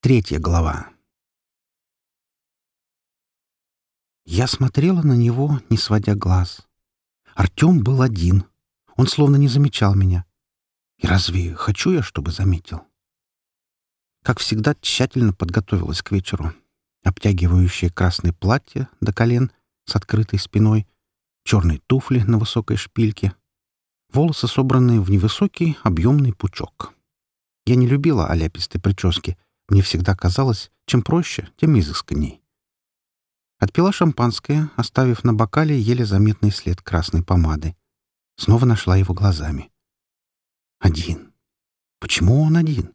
Третья глава. Я смотрела на него, не сводя глаз. Артем был один. Он словно не замечал меня. И разве хочу я, чтобы заметил? Как всегда, тщательно подготовилась к вечеру. Обтягивающее красное платье до колен с открытой спиной, черные туфли на высокой шпильке, волосы собранные в невысокий объемный пучок. Я не любила оляпистой прически. Мне всегда казалось, чем проще, тем изысканней. Отпила шампанское, оставив на бокале еле заметный след красной помады. Снова нашла его глазами. Один. Почему он один?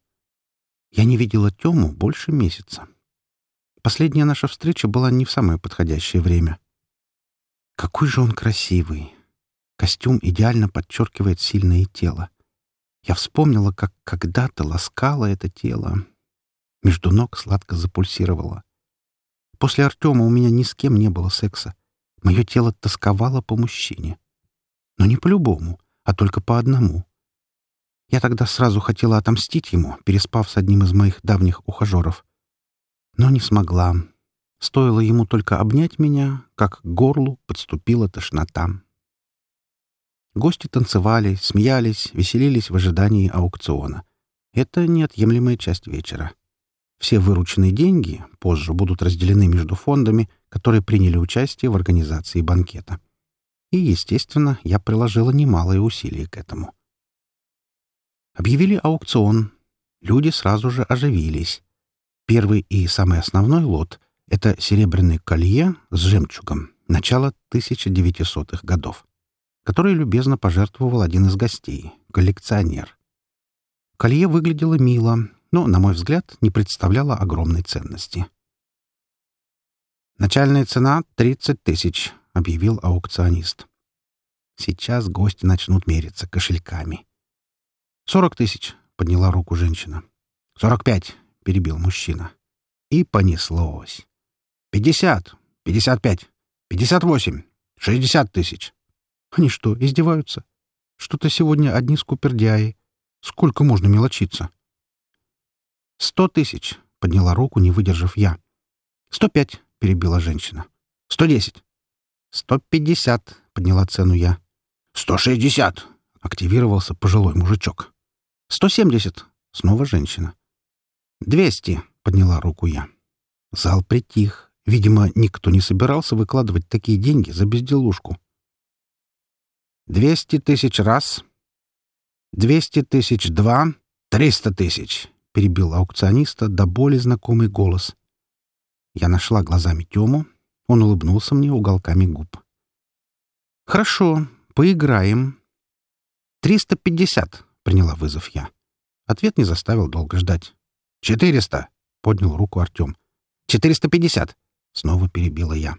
Я не видела Тему больше месяца. Последняя наша встреча была не в самое подходящее время. Какой же он красивый. Костюм идеально подчеркивает сильное тело. Я вспомнила, как когда-то ласкала это тело. Между ног сладко запульсировало. После Артема у меня ни с кем не было секса. Мое тело тосковало по мужчине. Но не по-любому, а только по одному. Я тогда сразу хотела отомстить ему, переспав с одним из моих давних ухажеров. Но не смогла. Стоило ему только обнять меня, как к горлу подступила тошнота. Гости танцевали, смеялись, веселились в ожидании аукциона. Это неотъемлемая часть вечера. Все вырученные деньги позже будут разделены между фондами, которые приняли участие в организации банкета. И, естественно, я приложила немалые усилия к этому. Объявили аукцион. Люди сразу же оживились. Первый и самый основной лот — это серебряное колье с жемчугом начала 1900-х годов, которое любезно пожертвовал один из гостей — коллекционер. Колье выглядело мило, но, на мой взгляд, не представляла огромной ценности. «Начальная цена — 30 тысяч», — объявил аукционист. «Сейчас гости начнут мериться кошельками». «Сорок тысяч», — подняла руку женщина. «Сорок пять», — перебил мужчина. И понеслось. «Пятьдесят, пятьдесят пять, пятьдесят восемь, шестьдесят тысяч». Они что, издеваются? Что-то сегодня одни скупердяи. Сколько можно мелочиться? «Сто тысяч!» — подняла руку, не выдержав я. «Сто пять!» — перебила женщина. «Сто десять!» «Сто пятьдесят!» — подняла цену я. «Сто шестьдесят!» — активировался пожилой мужичок. «Сто семьдесят!» — снова женщина. «Двести!» — подняла руку я. Зал притих. Видимо, никто не собирался выкладывать такие деньги за безделушку. «Двести тысяч раз!» «Двести тысяч два!» «Триста тысяч!» — перебил аукциониста до боли знакомый голос. Я нашла глазами Тему. Он улыбнулся мне уголками губ. «Хорошо, поиграем». «Триста пятьдесят», — приняла вызов я. Ответ не заставил долго ждать. «Четыреста», — поднял руку Артем. «Четыреста пятьдесят», — снова перебила я.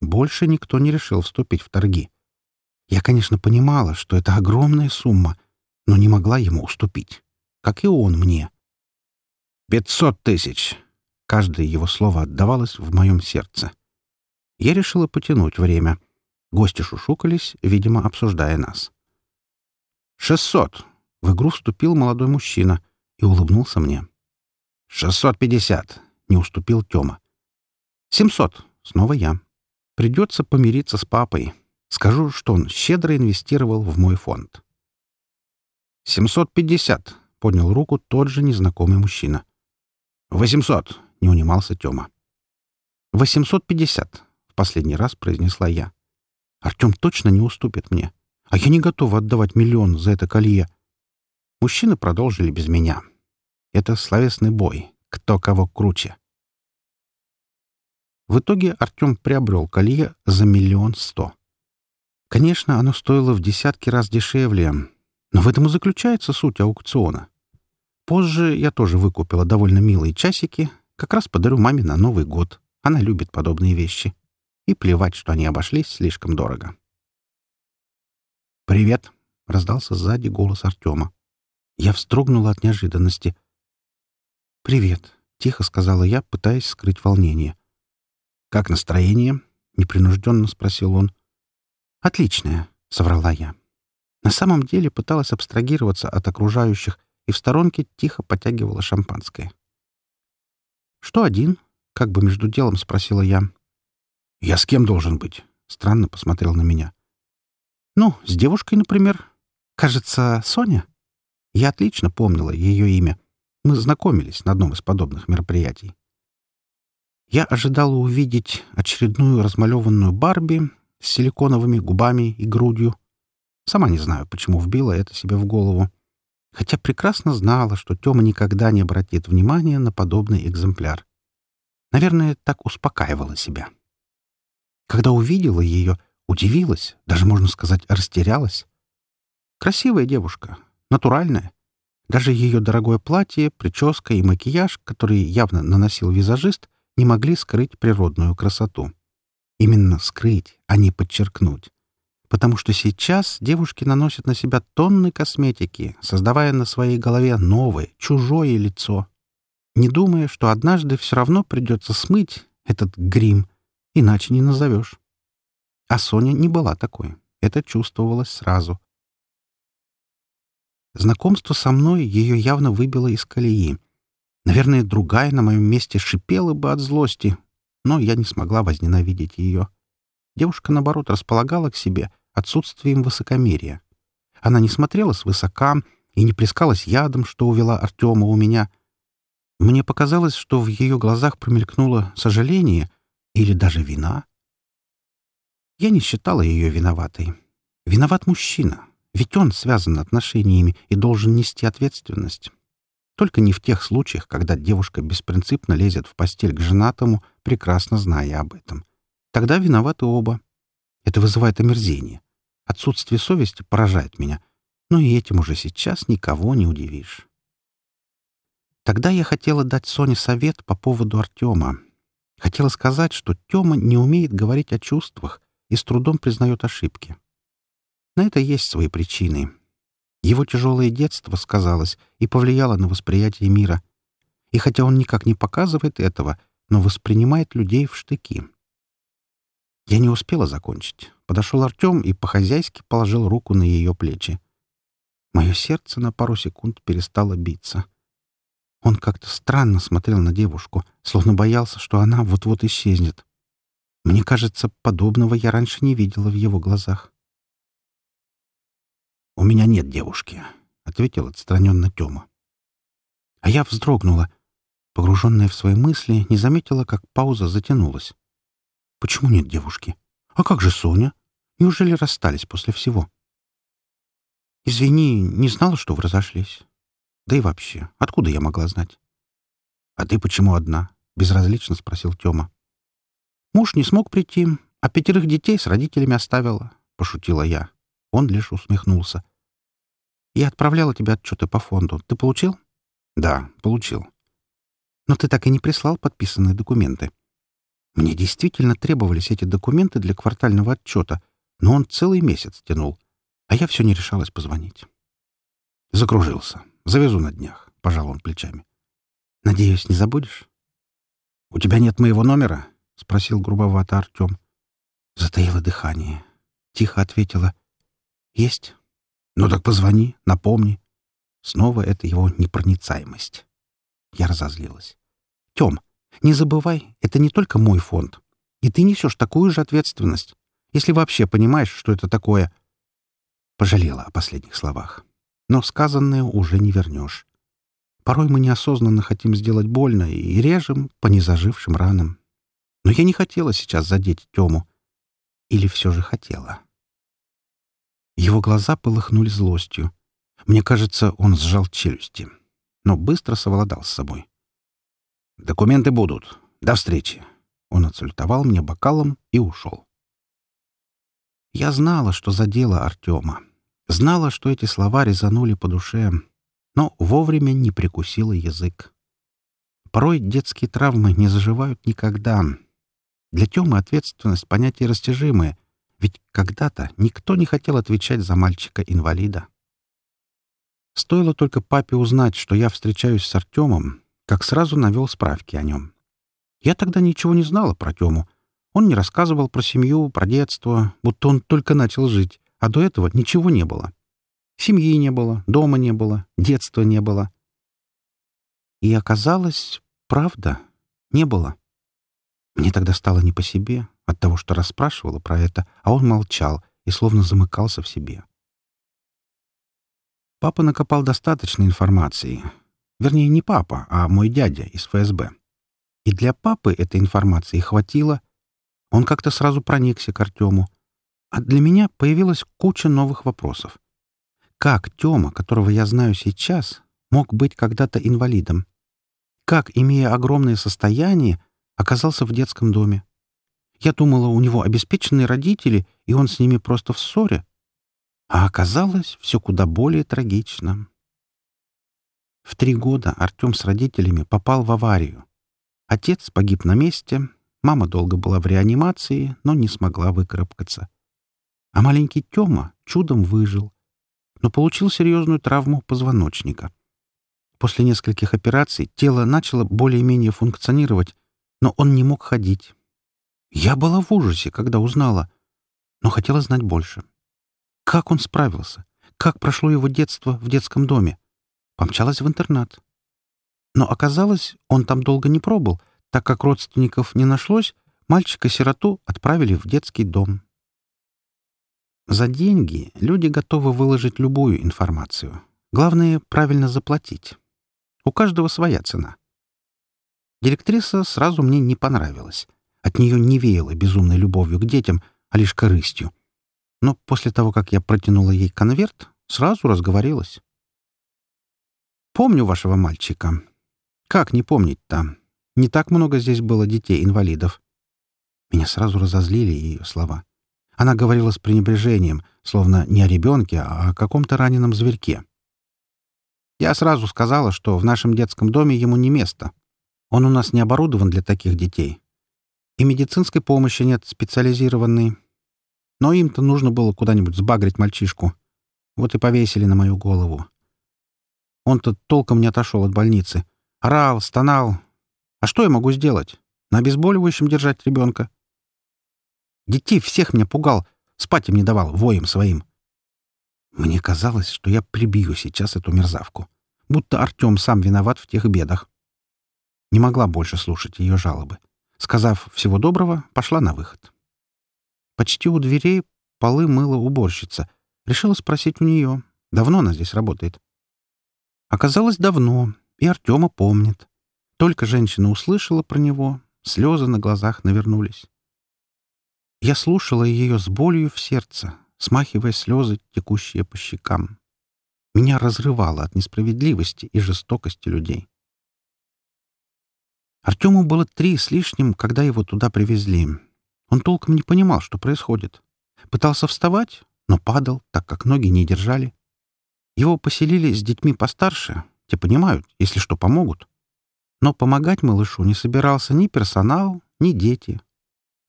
Больше никто не решил вступить в торги. Я, конечно, понимала, что это огромная сумма, но не могла ему уступить, как и он мне. «Пятьсот тысяч!» Каждое его слово отдавалось в моем сердце. Я решила потянуть время. Гости шушукались, видимо, обсуждая нас. «Шестьсот!» — в игру вступил молодой мужчина и улыбнулся мне. «Шестьсот пятьдесят!» — не уступил Тёма. «Семьсот!» — снова я. «Придется помириться с папой. Скажу, что он щедро инвестировал в мой фонд». «Семьсот пятьдесят!» — поднял руку тот же незнакомый мужчина. «Восемьсот!» — не унимался Тёма. «Восемьсот пятьдесят!» — в последний раз произнесла я. «Артём точно не уступит мне, а я не готова отдавать миллион за это колье». Мужчины продолжили без меня. Это словесный бой, кто кого круче. В итоге Артём приобрел колье за миллион сто. Конечно, оно стоило в десятки раз дешевле, но в этом и заключается суть аукциона. Позже я тоже выкупила довольно милые часики. Как раз подарю маме на Новый год. Она любит подобные вещи. И плевать, что они обошлись слишком дорого. «Привет!» — раздался сзади голос Артема. Я вздрогнула от неожиданности. «Привет!» — тихо сказала я, пытаясь скрыть волнение. «Как настроение?» — непринужденно спросил он. «Отличное», — соврала я. На самом деле пыталась абстрагироваться от окружающих и в сторонке тихо потягивала шампанское. «Что один?» — как бы между делом спросила я. «Я с кем должен быть?» — странно посмотрел на меня. «Ну, с девушкой, например. Кажется, Соня?» Я отлично помнила ее имя. Мы знакомились на одном из подобных мероприятий. Я ожидала увидеть очередную размалеванную Барби с силиконовыми губами и грудью. Сама не знаю, почему вбила это себе в голову. Хотя прекрасно знала, что Тёма никогда не обратит внимания на подобный экземпляр. Наверное, так успокаивала себя. Когда увидела ее, удивилась, даже, можно сказать, растерялась. Красивая девушка, натуральная. Даже ее дорогое платье, прическа и макияж, который явно наносил визажист, не могли скрыть природную красоту. Именно скрыть, а не подчеркнуть. Потому что сейчас девушки наносят на себя тонны косметики, создавая на своей голове новое, чужое лицо, не думая, что однажды все равно придется смыть этот грим, иначе не назовешь. А Соня не была такой. Это чувствовалось сразу. Знакомство со мной ее явно выбило из колеи. Наверное, другая на моем месте шипела бы от злости, но я не смогла возненавидеть ее. Девушка, наоборот, располагала к себе отсутствием высокомерия. Она не смотрела свысока и не плескалась ядом, что увела Артема у меня. Мне показалось, что в ее глазах промелькнуло сожаление или даже вина. Я не считала ее виноватой. Виноват мужчина, ведь он связан отношениями и должен нести ответственность. Только не в тех случаях, когда девушка беспринципно лезет в постель к женатому, прекрасно зная об этом. Тогда виноваты оба. Это вызывает омерзение. Отсутствие совести поражает меня. Но и этим уже сейчас никого не удивишь. Тогда я хотела дать Соне совет по поводу Артема. Хотела сказать, что Тёма не умеет говорить о чувствах и с трудом признает ошибки. На это есть свои причины. Его тяжелое детство сказалось и повлияло на восприятие мира. И хотя он никак не показывает этого, но воспринимает людей в штыки. Я не успела закончить. Подошел Артем и по-хозяйски положил руку на ее плечи. Мое сердце на пару секунд перестало биться. Он как-то странно смотрел на девушку, словно боялся, что она вот-вот исчезнет. Мне кажется, подобного я раньше не видела в его глазах. «У меня нет девушки», — ответил отстраненно Тёма. А я вздрогнула. Погруженная в свои мысли, не заметила, как пауза затянулась. «Почему нет девушки? А как же Соня? Неужели расстались после всего?» «Извини, не знала, что вы разошлись. Да и вообще, откуда я могла знать?» «А ты почему одна?» — безразлично спросил Тёма. «Муж не смог прийти, а пятерых детей с родителями оставила», — пошутила я. Он лишь усмехнулся. «Я отправляла тебе отчеты по фонду. Ты получил?» «Да, получил». «Но ты так и не прислал подписанные документы». Мне действительно требовались эти документы для квартального отчета, но он целый месяц тянул, а я все не решалась позвонить. Закружился. Завезу на днях, — пожал он плечами. Надеюсь, не забудешь? — У тебя нет моего номера? — спросил грубовато Артем. Затаило дыхание. Тихо ответила. «Есть». «Ну так позвони, напомни». Снова это его непроницаемость. Я разозлилась. «Тем, не забывай, это не только мой фонд. И ты несешь такую же ответственность, если вообще понимаешь, что это такое». Пожалела о последних словах. Но сказанное уже не вернешь. Порой мы неосознанно хотим сделать больно и режем по незажившим ранам. Но я не хотела сейчас задеть Тему. Или все же хотела. Его глаза полыхнули злостью. Мне кажется, он сжал челюсти, но быстро совладал с собой. «Документы будут. До встречи». Он отсультовал мне бокалом и ушел. Я знала, что задело Артема. Знала, что эти слова резанули по душе, но вовремя не прикусила язык. Порой детские травмы не заживают никогда. Для Тёмы ответственность — понятие растяжимое, ведь когда-то никто не хотел отвечать за мальчика-инвалида. Стоило только папе узнать, что я встречаюсь с Артемом, как сразу навел справки о нем. Я тогда ничего не знала про Тему. Он не рассказывал про семью, про детство, будто он только начал жить, а до этого ничего не было. Семьи не было, дома не было, детства не было. И оказалось, правда, не было. Мне тогда стало не по себе от того, что расспрашивала про это, а он молчал и словно замыкался в себе. Папа накопал достаточно информации. Вернее, не папа, а мой дядя из ФСБ. И для папы этой информации хватило. Он как-то сразу проникся к Артему. А для меня появилась куча новых вопросов. Как Тёма, которого я знаю сейчас, мог быть когда-то инвалидом? Как, имея огромное состояние, оказался в детском доме? Я думала, у него обеспеченные родители, и он с ними просто в ссоре. А оказалось, все куда более трагично. В три года Артем с родителями попал в аварию. Отец погиб на месте, мама долго была в реанимации, но не смогла выкарабкаться. А маленький Тёма чудом выжил, но получил серьезную травму позвоночника. После нескольких операций тело начало более-менее функционировать, но он не мог ходить. Я была в ужасе, когда узнала, но хотела знать больше. Как он справился? Как прошло его детство в детском доме? Помчалась в интернат. Но оказалось, он там долго не пробыл, так как родственников не нашлось, мальчика-сироту отправили в детский дом. За деньги люди готовы выложить любую информацию. Главное — правильно заплатить. У каждого своя цена. Директриса сразу мне не понравилась. От нее не веяло безумной любовью к детям, а лишь корыстью. Но после того, как я протянула ей конверт, сразу разговорилась. «Помню вашего мальчика. Как не помнить-то? Не так много здесь было детей-инвалидов». Меня сразу разозлили ее слова. Она говорила с пренебрежением, словно не о ребенке, а о каком-то раненом зверьке. Я сразу сказала, что в нашем детском доме ему не место. Он у нас не оборудован для таких детей. И медицинской помощи нет специализированной. Но им-то нужно было куда-нибудь сбагрить мальчишку. Вот и повесили на мою голову. Он-то толком не отошел от больницы. Орал, стонал. А что я могу сделать? На обезболивающем держать ребенка? Детей всех меня пугал, спать им не давал, воем своим. Мне казалось, что я прибью сейчас эту мерзавку. Будто Артем сам виноват в тех бедах. Не могла больше слушать ее жалобы. Сказав «всего доброго», пошла на выход. Почти у дверей полы мыла уборщица. Решила спросить у нее, давно она здесь работает. Оказалось, давно, и Артема помнит. Только женщина услышала про него, слезы на глазах навернулись. Я слушала ее с болью в сердце, смахивая слезы, текущие по щекам. Меня разрывало от несправедливости и жестокости людей. Артему было три с лишним, когда его туда привезли. Он толком не понимал, что происходит. Пытался вставать, но падал, так как ноги не держали. Его поселили с детьми постарше, те понимают, если что, помогут. Но помогать малышу не собирался ни персонал, ни дети.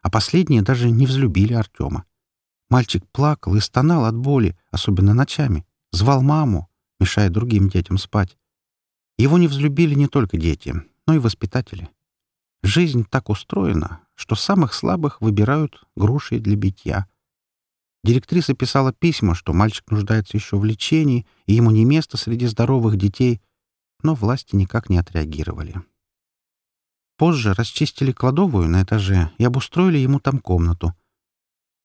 А последние даже не взлюбили Артема. Мальчик плакал и стонал от боли, особенно ночами. Звал маму, мешая другим детям спать. Его не взлюбили не только дети, но и воспитатели. Жизнь так устроена, что самых слабых выбирают грушей для битья. Директриса писала письма, что мальчик нуждается еще в лечении, и ему не место среди здоровых детей, но власти никак не отреагировали. Позже расчистили кладовую на этаже и обустроили ему там комнату.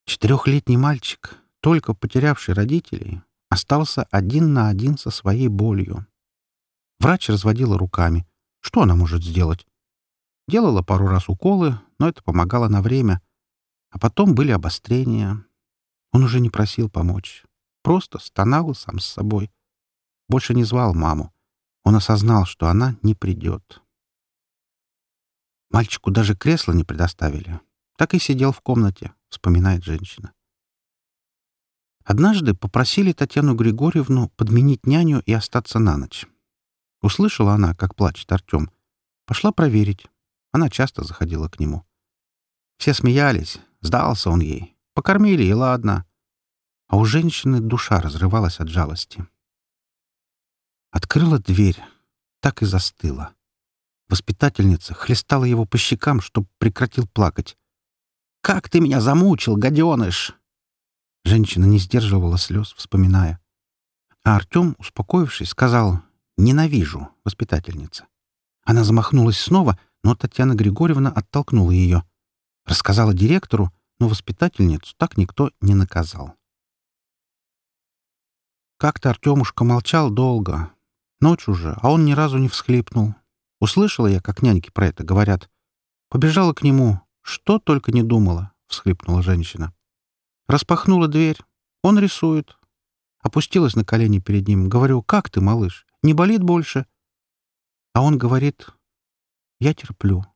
Четырехлетний мальчик, только потерявший родителей, остался один на один со своей болью. Врач разводила руками. Что она может сделать? Делала пару раз уколы, но это помогало на время. А потом были обострения. Он уже не просил помочь. Просто стонал сам с собой. Больше не звал маму. Он осознал, что она не придет. Мальчику даже кресло не предоставили. Так и сидел в комнате, вспоминает женщина. Однажды попросили Татьяну Григорьевну подменить няню и остаться на ночь. Услышала она, как плачет Артем. Пошла проверить. Она часто заходила к нему. Все смеялись, сдался он ей. Покормили, и ладно. А у женщины душа разрывалась от жалости. Открыла дверь, так и застыла. Воспитательница хлестала его по щекам, чтоб прекратил плакать. «Как ты меня замучил, гаденыш!» Женщина не сдерживала слез, вспоминая. А Артем, успокоившись, сказал «Ненавижу, воспитательница». Она замахнулась снова, но Татьяна Григорьевна оттолкнула ее. Рассказала директору, но воспитательницу так никто не наказал. Как-то Артемушка молчал долго. Ночь уже, а он ни разу не всхлипнул. Услышала я, как няньки про это говорят. Побежала к нему. Что только не думала, — всхлипнула женщина. Распахнула дверь. Он рисует. Опустилась на колени перед ним. Говорю, как ты, малыш? Не болит больше? А он говорит, я терплю.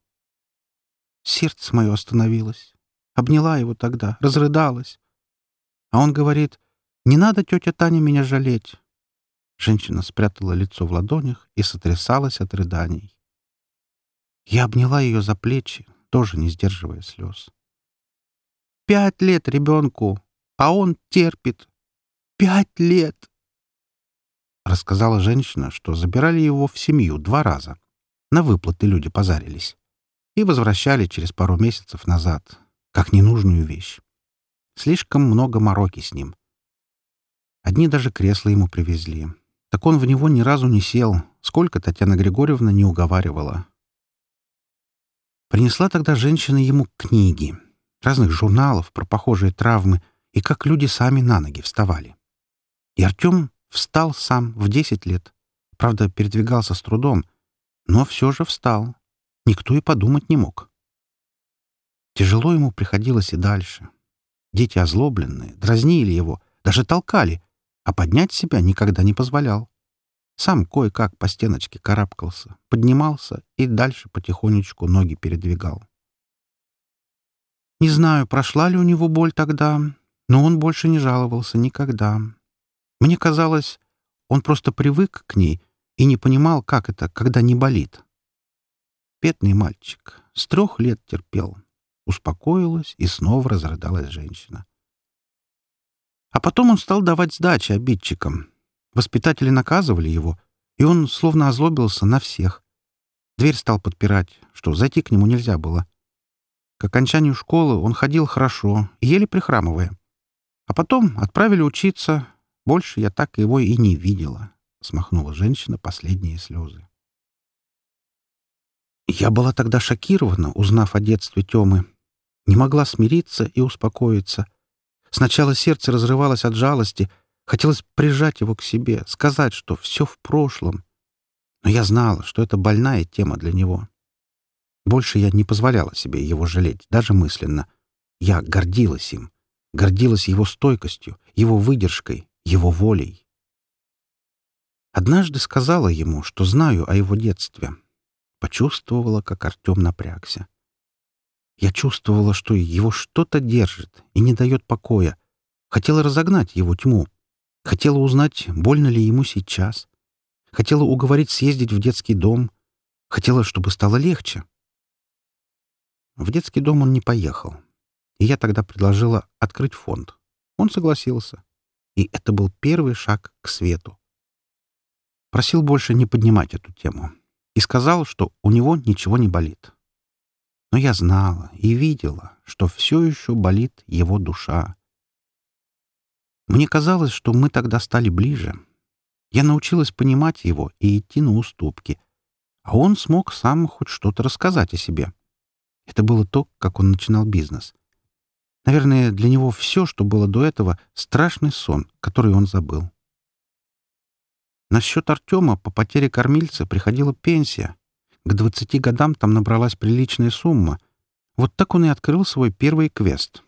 Сердце мое остановилось. Обняла его тогда, разрыдалась. А он говорит, не надо, тетя Таня, меня жалеть. Женщина спрятала лицо в ладонях и сотрясалась от рыданий. Я обняла ее за плечи, тоже не сдерживая слез. «Пять лет ребенку, а он терпит. Пять лет!» Рассказала женщина, что забирали его в семью два раза. На выплаты люди позарились. И возвращали через пару месяцев назад, как ненужную вещь. Слишком много мороки с ним. Одни даже кресла ему привезли. Так он в него ни разу не сел, сколько Татьяна Григорьевна не уговаривала. Принесла тогда женщина ему книги, разных журналов про похожие травмы и как люди сами на ноги вставали. И Артем встал сам в десять лет. Правда, передвигался с трудом — но все же встал. Никто и подумать не мог. Тяжело ему приходилось и дальше. Дети озлобленные, дразнили его, даже толкали, а поднять себя никогда не позволял. Сам кое-как по стеночке карабкался, поднимался и дальше потихонечку ноги передвигал. Не знаю, прошла ли у него боль тогда, но он больше не жаловался никогда. Мне казалось, он просто привык к ней и не понимал, как это, когда не болит. Бедный мальчик. С трех лет терпел. Успокоилась, и снова разрыдалась женщина. А потом он стал давать сдачи обидчикам. Воспитатели наказывали его, и он словно озлобился на всех. Дверь стал подпирать, что зайти к нему нельзя было. К окончанию школы он ходил хорошо, еле прихрамывая. А потом отправили учиться. Больше я так его и не видела. — смахнула женщина последние слезы. Я была тогда шокирована, узнав о детстве Тёмы. Не могла смириться и успокоиться. Сначала сердце разрывалось от жалости, хотелось прижать его к себе, сказать, что все в прошлом. Но я знала, что это больная тема для него. Больше я не позволяла себе его жалеть, даже мысленно. Я гордилась им, гордилась его стойкостью, его выдержкой, его волей. Однажды сказала ему, что знаю о его детстве. Почувствовала, как Артем напрягся. Я чувствовала, что его что-то держит и не дает покоя. Хотела разогнать его тьму. Хотела узнать, больно ли ему сейчас. Хотела уговорить съездить в детский дом. Хотела, чтобы стало легче. В детский дом он не поехал. И я тогда предложила открыть фонд. Он согласился. И это был первый шаг к свету. Просил больше не поднимать эту тему. И сказал, что у него ничего не болит. Но я знала и видела, что все еще болит его душа. Мне казалось, что мы тогда стали ближе. Я научилась понимать его и идти на уступки. А он смог сам хоть что-то рассказать о себе. Это было то, как он начинал бизнес. Наверное, для него все, что было до этого, — страшный сон, который он забыл. На счет Артема по потере кормильца приходила пенсия. К двадцати годам там набралась приличная сумма. Вот так он и открыл свой первый квест.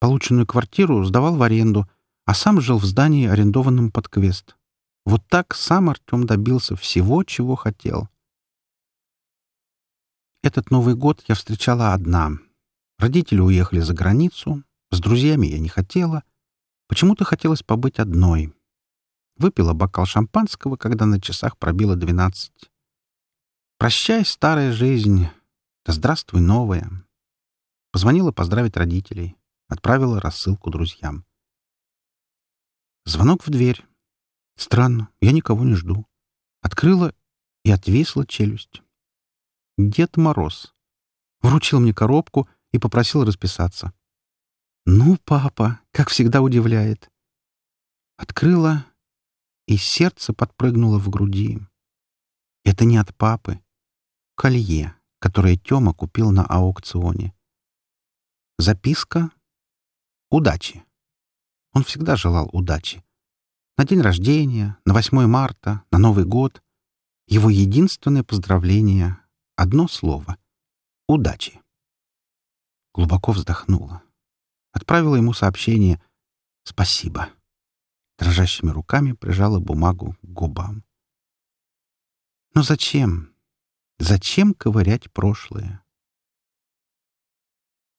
Полученную квартиру сдавал в аренду, а сам жил в здании, арендованном под квест. Вот так сам Артем добился всего, чего хотел. Этот Новый год я встречала одна. Родители уехали за границу, с друзьями я не хотела. Почему-то хотелось побыть одной — Выпила бокал шампанского, когда на часах пробило двенадцать. «Прощай, старая жизнь. Да здравствуй, новая». Позвонила поздравить родителей. Отправила рассылку друзьям. Звонок в дверь. Странно, я никого не жду. Открыла и отвисла челюсть. Дед Мороз. Вручил мне коробку и попросил расписаться. «Ну, папа, как всегда удивляет». Открыла и сердце подпрыгнуло в груди. Это не от папы. Колье, которое Тёма купил на аукционе. Записка «Удачи». Он всегда желал удачи. На день рождения, на 8 марта, на Новый год. Его единственное поздравление — одно слово — «Удачи». Глубоко вздохнула. Отправила ему сообщение «Спасибо». Дрожащими руками прижала бумагу к губам. Но зачем? Зачем ковырять прошлое?